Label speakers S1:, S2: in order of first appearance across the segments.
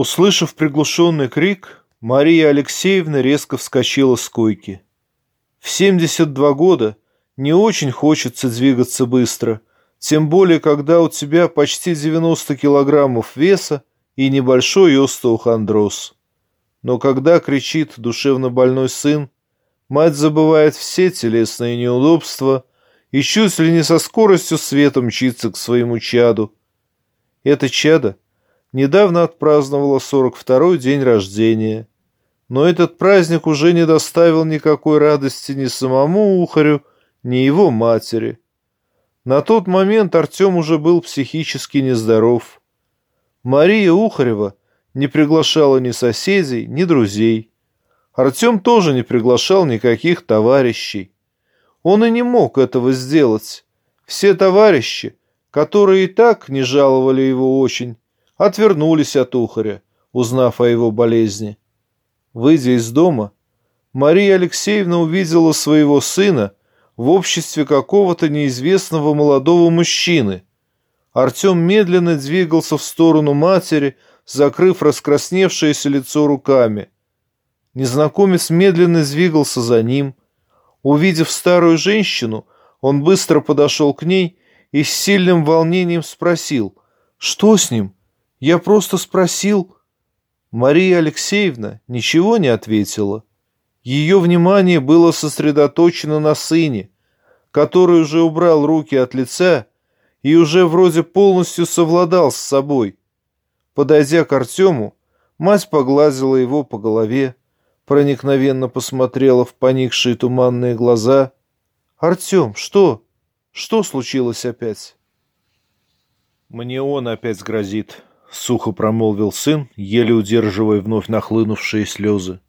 S1: Услышав приглушенный крик, Мария Алексеевна резко вскочила с койки. В 72 года не очень хочется двигаться быстро, тем более, когда у тебя почти 90 килограммов веса и небольшой остеохондроз. Но когда кричит душевно больной сын, мать забывает все телесные неудобства и чуть ли не со скоростью света мчится к своему чаду. Это чадо недавно отпраздновало 42-й день рождения, но этот праздник уже не доставил никакой радости ни самому Ухарю, ни его матери. На тот момент Артем уже был психически нездоров. Мария Ухарева не приглашала ни соседей, ни друзей. Артем тоже не приглашал никаких товарищей. Он и не мог этого сделать. Все товарищи, которые и так не жаловали его очень, отвернулись от Ухаря, узнав о его болезни. Выйдя из дома, Мария Алексеевна увидела своего сына в обществе какого-то неизвестного молодого мужчины. Артем медленно двигался в сторону матери, закрыв раскрасневшееся лицо руками. Незнакомец медленно двигался за ним. Увидев старую женщину, он быстро подошел к ней и с сильным волнением спросил, «Что с ним? Я просто спросил». Мария Алексеевна ничего не ответила. Ее внимание было сосредоточено на сыне, который уже убрал руки от лица и уже вроде полностью совладал с собой. Подойдя к Артему, мать погладила его по голове, проникновенно посмотрела в поникшие туманные глаза. «Артем, что? Что случилось опять?» «Мне он опять грозит», — сухо промолвил сын, еле удерживая вновь нахлынувшие слезы.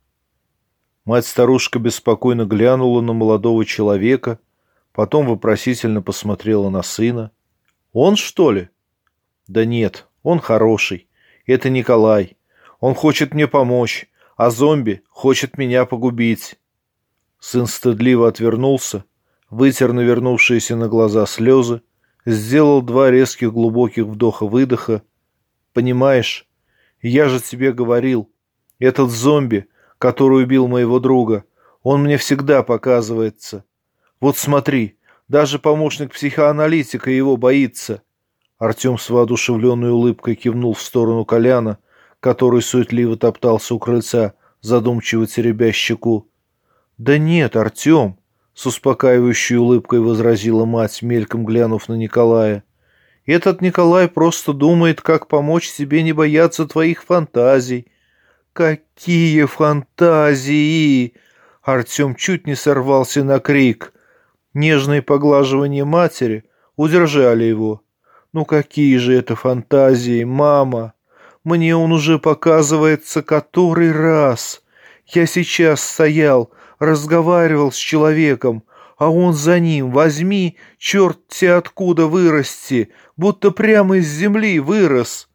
S1: Мать-старушка беспокойно глянула на молодого человека, потом вопросительно посмотрела на сына. «Он, что ли?» «Да нет, он хороший. Это Николай. Он хочет мне помочь, а зомби хочет меня погубить. Сын стыдливо отвернулся, вытер навернувшиеся на глаза слезы, сделал два резких глубоких вдоха-выдоха. Понимаешь, я же тебе говорил, этот зомби, который убил моего друга, он мне всегда показывается. Вот смотри, даже помощник психоаналитика его боится. Артем с воодушевленной улыбкой кивнул в сторону Коляна, который суетливо топтался у крыльца, задумчиво теребя щеку. «Да нет, Артем!» — с успокаивающей улыбкой возразила мать, мельком глянув на Николая. «Этот Николай просто думает, как помочь тебе не бояться твоих фантазий». «Какие фантазии!» Артем чуть не сорвался на крик. Нежные поглаживания матери удержали его. Ну какие же это фантазии, мама? Мне он уже показывается который раз. Я сейчас стоял, разговаривал с человеком, а он за ним, возьми, черт те откуда вырасти, будто прямо из земли вырос.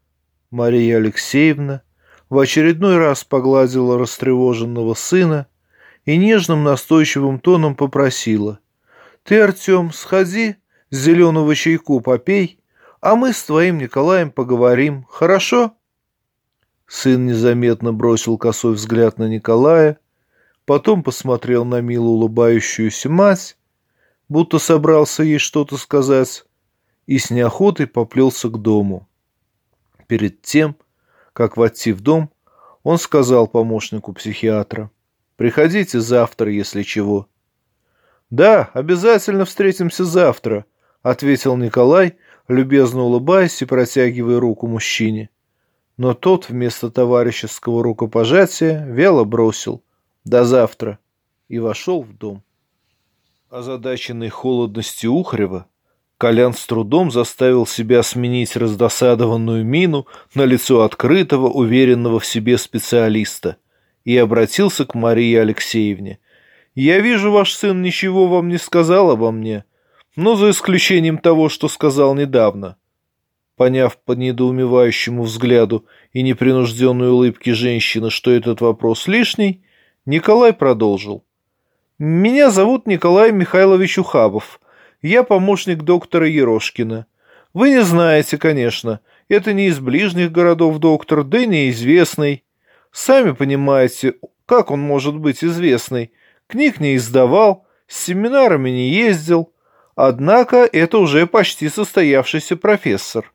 S1: Мария Алексеевна в очередной раз погладила растревоженного сына и нежным настойчивым тоном попросила. «Ты, Артем, сходи, зеленого чайку попей, а мы с твоим Николаем поговорим, хорошо?» Сын незаметно бросил косой взгляд на Николая, потом посмотрел на мило улыбающуюся мать, будто собрался ей что-то сказать, и с неохотой поплелся к дому. Перед тем, как войти в дом, он сказал помощнику психиатра, «Приходите завтра, если чего». «Да, обязательно встретимся завтра», — ответил Николай, любезно улыбаясь и протягивая руку мужчине. Но тот вместо товарищеского рукопожатия вяло бросил «До завтра» и вошел в дом. Озадаченный холодностью Ухарева, Колян с трудом заставил себя сменить раздосадованную мину на лицо открытого, уверенного в себе специалиста и обратился к Марии Алексеевне. «Я вижу, ваш сын ничего вам не сказал обо мне но за исключением того, что сказал недавно. Поняв по недоумевающему взгляду и непринужденной улыбке женщины, что этот вопрос лишний, Николай продолжил. «Меня зовут Николай Михайлович Ухабов. Я помощник доктора Ерошкина. Вы не знаете, конечно. Это не из ближних городов доктор, да и неизвестный. Сами понимаете, как он может быть известный. Книг не издавал, с семинарами не ездил. Однако это уже почти состоявшийся профессор.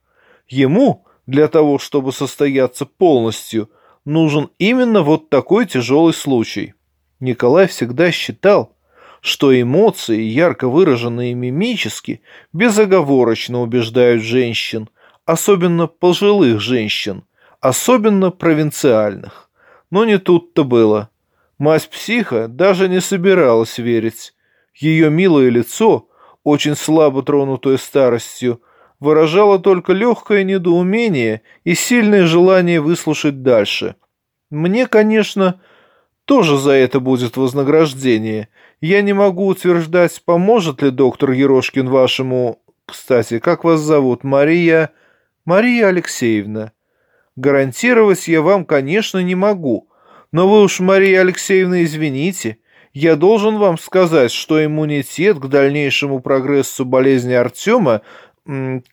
S1: Ему, для того, чтобы состояться полностью, нужен именно вот такой тяжелый случай. Николай всегда считал, что эмоции, ярко выраженные мимически, безоговорочно убеждают женщин, особенно пожилых женщин, особенно провинциальных. Но не тут-то было. Мать психа даже не собиралась верить. Ее милое лицо, очень слабо тронутое старостью, выражало только легкое недоумение и сильное желание выслушать дальше. Мне, конечно, тоже за это будет вознаграждение. Я не могу утверждать, поможет ли доктор Ерошкин вашему... Кстати, как вас зовут? Мария... Мария Алексеевна. Гарантировать я вам, конечно, не могу. Но вы уж, Мария Алексеевна, извините. Я должен вам сказать, что иммунитет к дальнейшему прогрессу болезни Артема...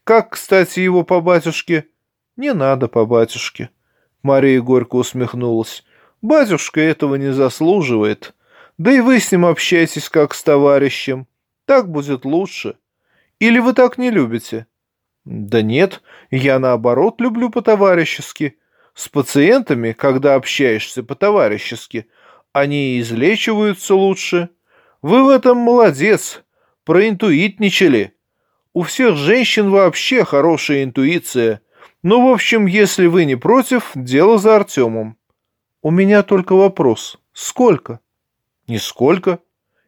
S1: Как, кстати, его по батюшке? Не надо по батюшке. Мария горько усмехнулась. Батюшка этого не заслуживает. Да и вы с ним общаетесь как с товарищем. Так будет лучше. Или вы так не любите? Да нет, я наоборот люблю по-товарищески. С пациентами, когда общаешься по-товарищески, они излечиваются лучше. Вы в этом молодец, проинтуитничали. У всех женщин вообще хорошая интуиция. Ну, в общем, если вы не против, дело за Артемом. У меня только вопрос. Сколько? Нисколько.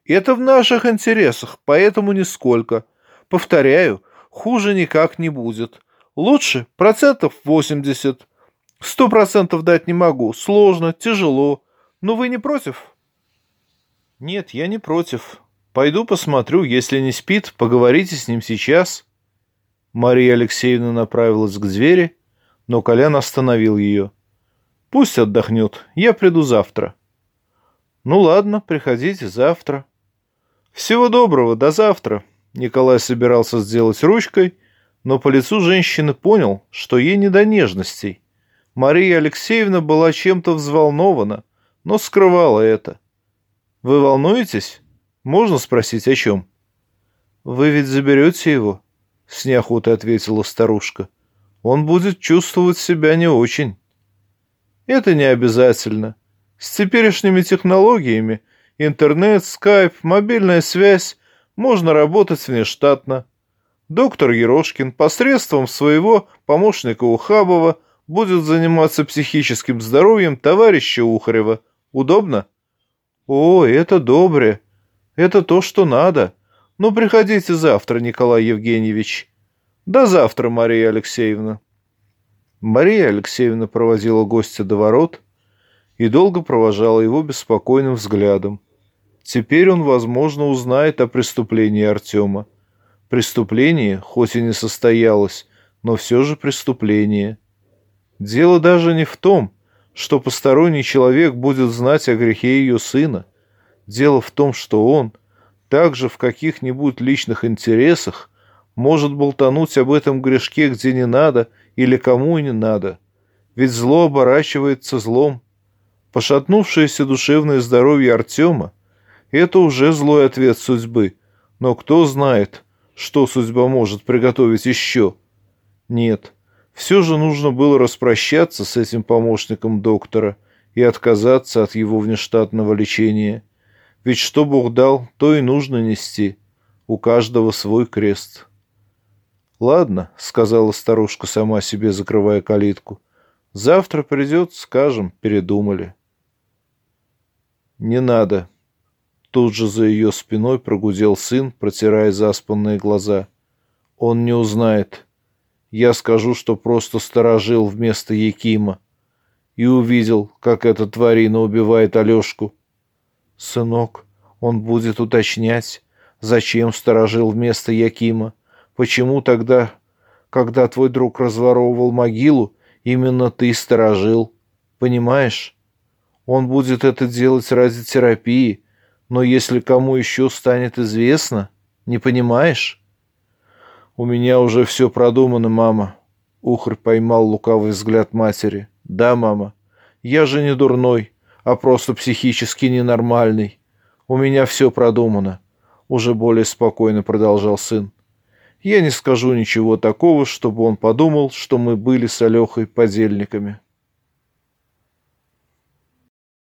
S1: Это в наших интересах, поэтому нисколько. Повторяю, хуже никак не будет. Лучше процентов 80. Сто процентов дать не могу. Сложно, тяжело. Но вы не против? Нет, я не против. Пойду посмотрю, если не спит, поговорите с ним сейчас. Мария Алексеевна направилась к двери, но Колян остановил ее. Пусть отдохнет, я приду завтра. Ну ладно, приходите завтра. Всего доброго, до завтра. Николай собирался сделать ручкой, но по лицу женщины понял, что ей не до нежностей. Мария Алексеевна была чем-то взволнована, но скрывала это. «Вы волнуетесь? Можно спросить, о чем?» «Вы ведь заберете его?» — с неохотой ответила старушка. «Он будет чувствовать себя не очень». «Это не обязательно. С теперешними технологиями интернет, скайп, мобильная связь можно работать внештатно. Доктор Ерошкин посредством своего помощника Ухабова будет заниматься психическим здоровьем товарища Ухарева. Удобно? О, это добре. Это то, что надо. Ну, приходите завтра, Николай Евгеньевич. До завтра, Мария Алексеевна. Мария Алексеевна проводила гостя до ворот, и долго провожала его беспокойным взглядом. Теперь он, возможно, узнает о преступлении Артема. Преступление, хоть и не состоялось, но все же преступление. Дело даже не в том, что посторонний человек будет знать о грехе ее сына. Дело в том, что он, также в каких-нибудь личных интересах, может болтануть об этом грешке где не надо или кому и не надо. Ведь зло оборачивается злом. Пошатнувшееся душевное здоровье Артема – это уже злой ответ судьбы. Но кто знает, что судьба может приготовить еще? Нет, все же нужно было распрощаться с этим помощником доктора и отказаться от его внештатного лечения. Ведь что Бог дал, то и нужно нести. У каждого свой крест. «Ладно», — сказала старушка сама себе, закрывая калитку. «Завтра придет, скажем, передумали». «Не надо!» Тут же за ее спиной прогудел сын, протирая заспанные глаза. «Он не узнает. Я скажу, что просто сторожил вместо Якима. И увидел, как эта тварина убивает Алешку. Сынок, он будет уточнять, зачем сторожил вместо Якима. Почему тогда, когда твой друг разворовывал могилу, именно ты сторожил? Понимаешь? Он будет это делать ради терапии, но если кому еще станет известно, не понимаешь? У меня уже все продумано, мама. Ухарь поймал лукавый взгляд матери. Да, мама. Я же не дурной, а просто психически ненормальный. У меня все продумано. Уже более спокойно продолжал сын я не скажу ничего такого, чтобы он подумал, что мы были с Алехой подельниками.